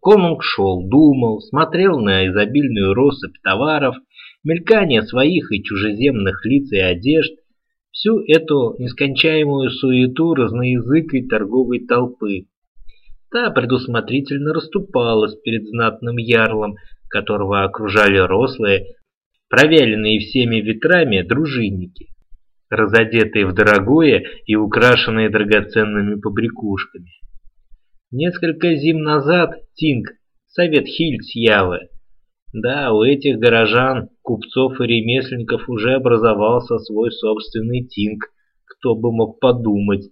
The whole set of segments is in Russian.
Конунг шел, думал, смотрел на изобильную россыпь товаров, мелькание своих и чужеземных лиц и одежд, всю эту нескончаемую суету разноязыкой торговой толпы. Та предусмотрительно расступалась перед знатным ярлом, которого окружали рослые, провяленные всеми ветрами дружинники, разодетые в дорогое и украшенные драгоценными побрякушками. Несколько зим назад Тинг, совет Хильцьявы, да, у этих горожан, купцов и ремесленников уже образовался свой собственный Тинг, кто бы мог подумать.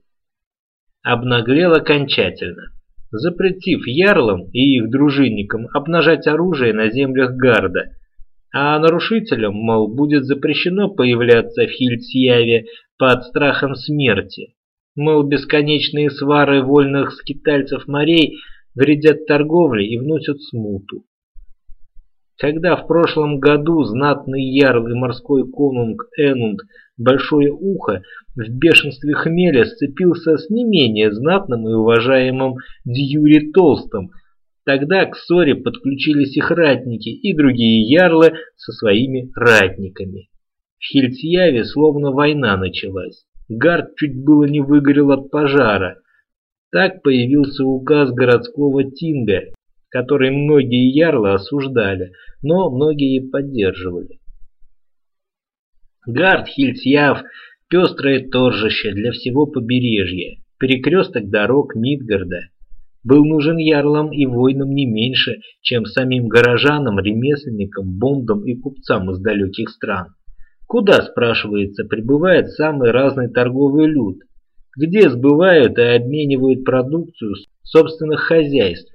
Обнаглел окончательно запретив ярлам и их дружинникам обнажать оружие на землях Гарда, а нарушителям, мол, будет запрещено появляться в Хильцьяве под страхом смерти. Мол, бесконечные свары вольных скитальцев морей вредят торговле и вносят смуту. Когда в прошлом году знатный ярл и морской конунг Энунд Большое Ухо в бешенстве хмеля сцепился с не менее знатным и уважаемым Дьюри Толстым, тогда к ссоре подключились их ратники и другие ярлы со своими ратниками. В Хильцьяве словно война началась. Гард чуть было не выгорел от пожара. Так появился указ городского Тинга, который многие ярлы осуждали, но многие поддерживали. Гард, Хильцьяв, пестрое торжище для всего побережья, перекресток дорог Мидгарда. Был нужен ярлам и воинам не меньше, чем самим горожанам, ремесленникам, бондам и купцам из далеких стран. Куда, спрашивается, прибывает самый разный торговый люд? Где сбывают и обменивают продукцию собственных хозяйств?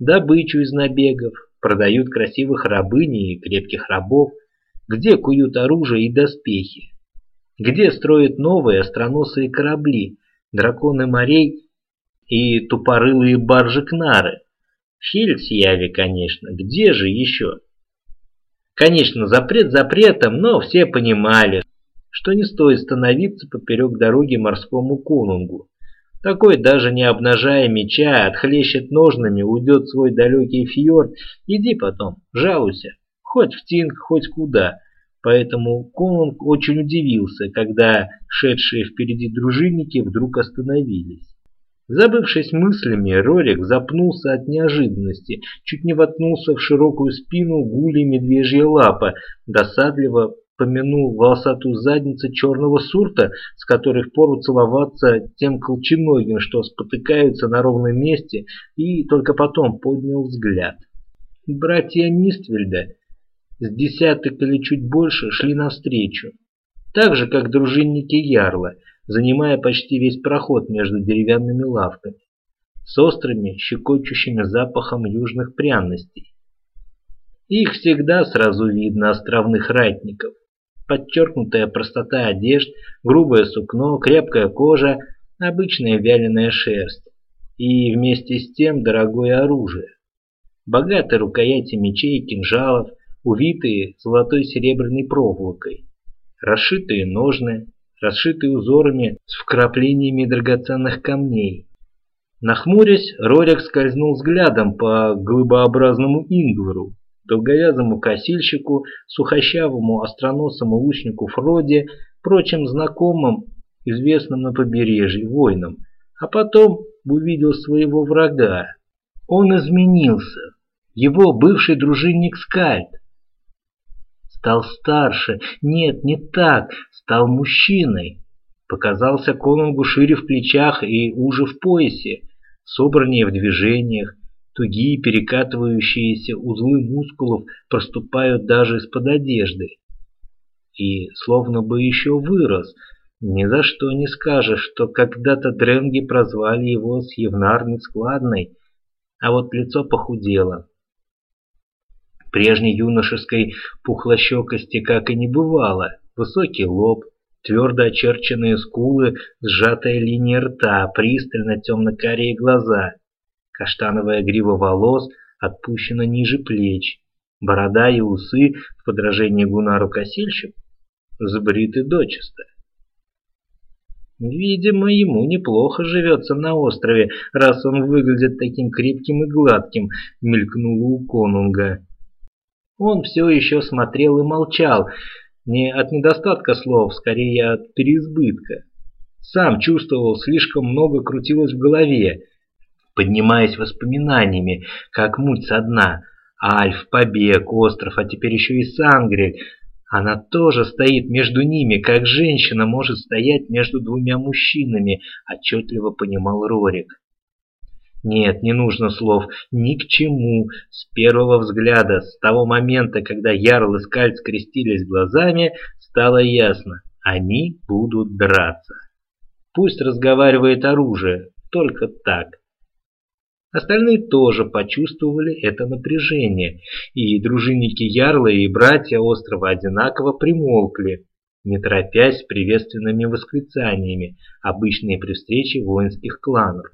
добычу из набегов, продают красивых рабынь и крепких рабов, где куют оружие и доспехи, где строят новые остроносые корабли, драконы морей и тупорылые баржи-кнары. В Хельсияве, конечно, где же еще? Конечно, запрет запретом, но все понимали, что не стоит становиться поперек дороги морскому конунгу. Такой, даже не обнажая меча, отхлещет ножными, уйдет в свой далекий фьорд. Иди потом, жалуйся, хоть в Тинг, хоть куда. Поэтому Конунг очень удивился, когда шедшие впереди дружинники вдруг остановились. Забывшись мыслями, Рорик запнулся от неожиданности, чуть не воткнулся в широкую спину гули медвежья лапа, досадливо помянул волосатую задницу черного сурта, с которой впору целоваться тем колченогим, что спотыкаются на ровном месте, и только потом поднял взгляд. Братья Ниствельда с десяток или чуть больше шли навстречу, так же, как дружинники Ярла, занимая почти весь проход между деревянными лавками, с острыми, щекочущими запахом южных пряностей. Их всегда сразу видно островных ратников подчеркнутая простота одежд, грубое сукно, крепкая кожа, обычная вяленая шерсть и вместе с тем дорогое оружие. Богатые рукояти мечей и кинжалов, увитые золотой серебряной проволокой, расшитые ножны, расшитые узорами с вкраплениями драгоценных камней. Нахмурясь, Рорик скользнул взглядом по глыбообразному ингвару, долговязому косильщику, сухощавому остроносому лучнику Фроде, прочим знакомым, известным на побережье, воинам, а потом увидел своего врага. Он изменился. Его бывший дружинник Скальд. Стал старше. Нет, не так. Стал мужчиной. Показался конунгу шире в плечах и уже в поясе, собраннее в движениях, Тугие перекатывающиеся узлы мускулов проступают даже из-под одежды. И словно бы еще вырос. Ни за что не скажешь, что когда-то дренги прозвали его Сьевнар нескладной, а вот лицо похудело. Прежней юношеской пухлощекости как и не бывало. Высокий лоб, твердо очерченные скулы, сжатая линия рта, пристально темно-карие глаза. Каштановая грива волос отпущена ниже плеч. Борода и усы, в подражении Гунару Косильщику, сбриты дочисто. Видимо, ему неплохо живется на острове, раз он выглядит таким крепким и гладким, мелькнуло у конунга. Он все еще смотрел и молчал, не от недостатка слов, скорее от переизбытка. Сам чувствовал, слишком много крутилось в голове, поднимаясь воспоминаниями, как муть со дна. Альф, побег, остров, а теперь еще и Сангрель. Она тоже стоит между ними, как женщина может стоять между двумя мужчинами, отчетливо понимал Рорик. Нет, не нужно слов, ни к чему. С первого взгляда, с того момента, когда Ярл и Скальд скрестились глазами, стало ясно, они будут драться. Пусть разговаривает оружие, только так. Остальные тоже почувствовали это напряжение, и дружинники Ярла и братья острова одинаково примолкли, не торопясь приветственными восклицаниями, обычные при встрече воинских кланов.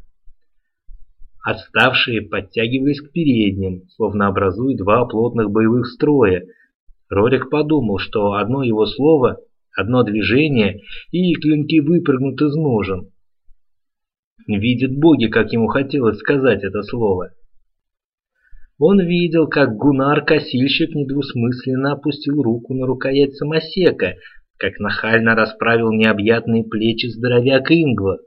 Отставшие подтягивались к передним, словно образуя два плотных боевых строя. Рорик подумал, что одно его слово, одно движение, и клинки выпрыгнут из ножен. Видят боги, как ему хотелось сказать это слово. Он видел, как Гунар-косильщик недвусмысленно опустил руку на рукоять самосека, как нахально расправил необъятные плечи здоровяк Ингва,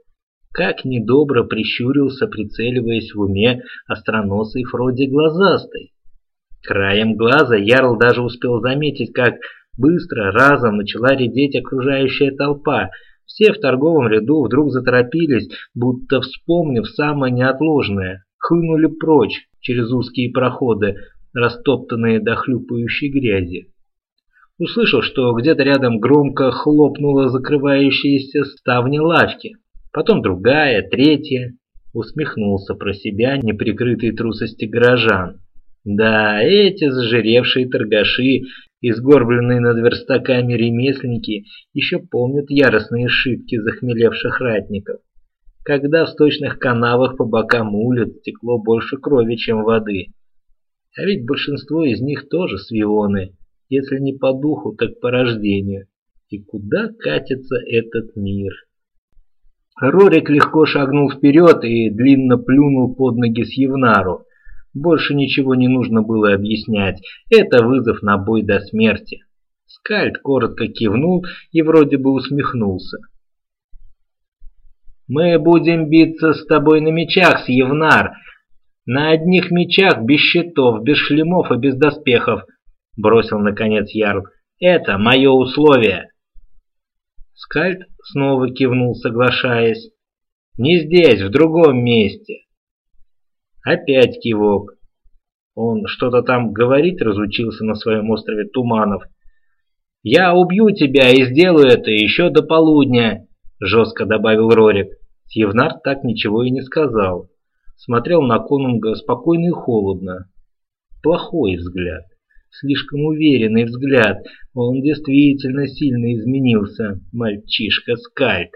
как недобро прищурился, прицеливаясь в уме остроносый Фроди глазастой. Краем глаза Ярл даже успел заметить, как быстро разом начала редеть окружающая толпа, все в торговом ряду вдруг заторопились, будто вспомнив самое неотложное, хлынули прочь через узкие проходы, растоптанные до хлюпающей грязи. Услышал, что где-то рядом громко хлопнула закрывающаяся ставня лавки, потом другая, третья. Усмехнулся про себя неприкрытой трусости горожан. Да, эти зажиревшие торгаши и сгорбленные над верстаками ремесленники еще помнят яростные шибки захмелевших ратников, когда в сточных канавах по бокам улиц текло больше крови, чем воды. А ведь большинство из них тоже свионы, если не по духу, так по рождению. И куда катится этот мир? Рорик легко шагнул вперед и длинно плюнул под ноги Сьевнару, больше ничего не нужно было объяснять. Это вызов на бой до смерти. Скальд коротко кивнул и вроде бы усмехнулся. «Мы будем биться с тобой на мечах, Сьевнар. На одних мечах, без щитов, без шлемов и без доспехов», — бросил наконец Ярл. «Это мое условие». Скальд снова кивнул, соглашаясь. «Не здесь, в другом месте. Опять кивок. Он что-то там говорить разучился на своем острове Туманов. «Я убью тебя и сделаю это еще до полудня», — жестко добавил Рорик. Евнар так ничего и не сказал. Смотрел на Конунга спокойно и холодно. Плохой взгляд. Слишком уверенный взгляд. Он действительно сильно изменился, мальчишка Скальд.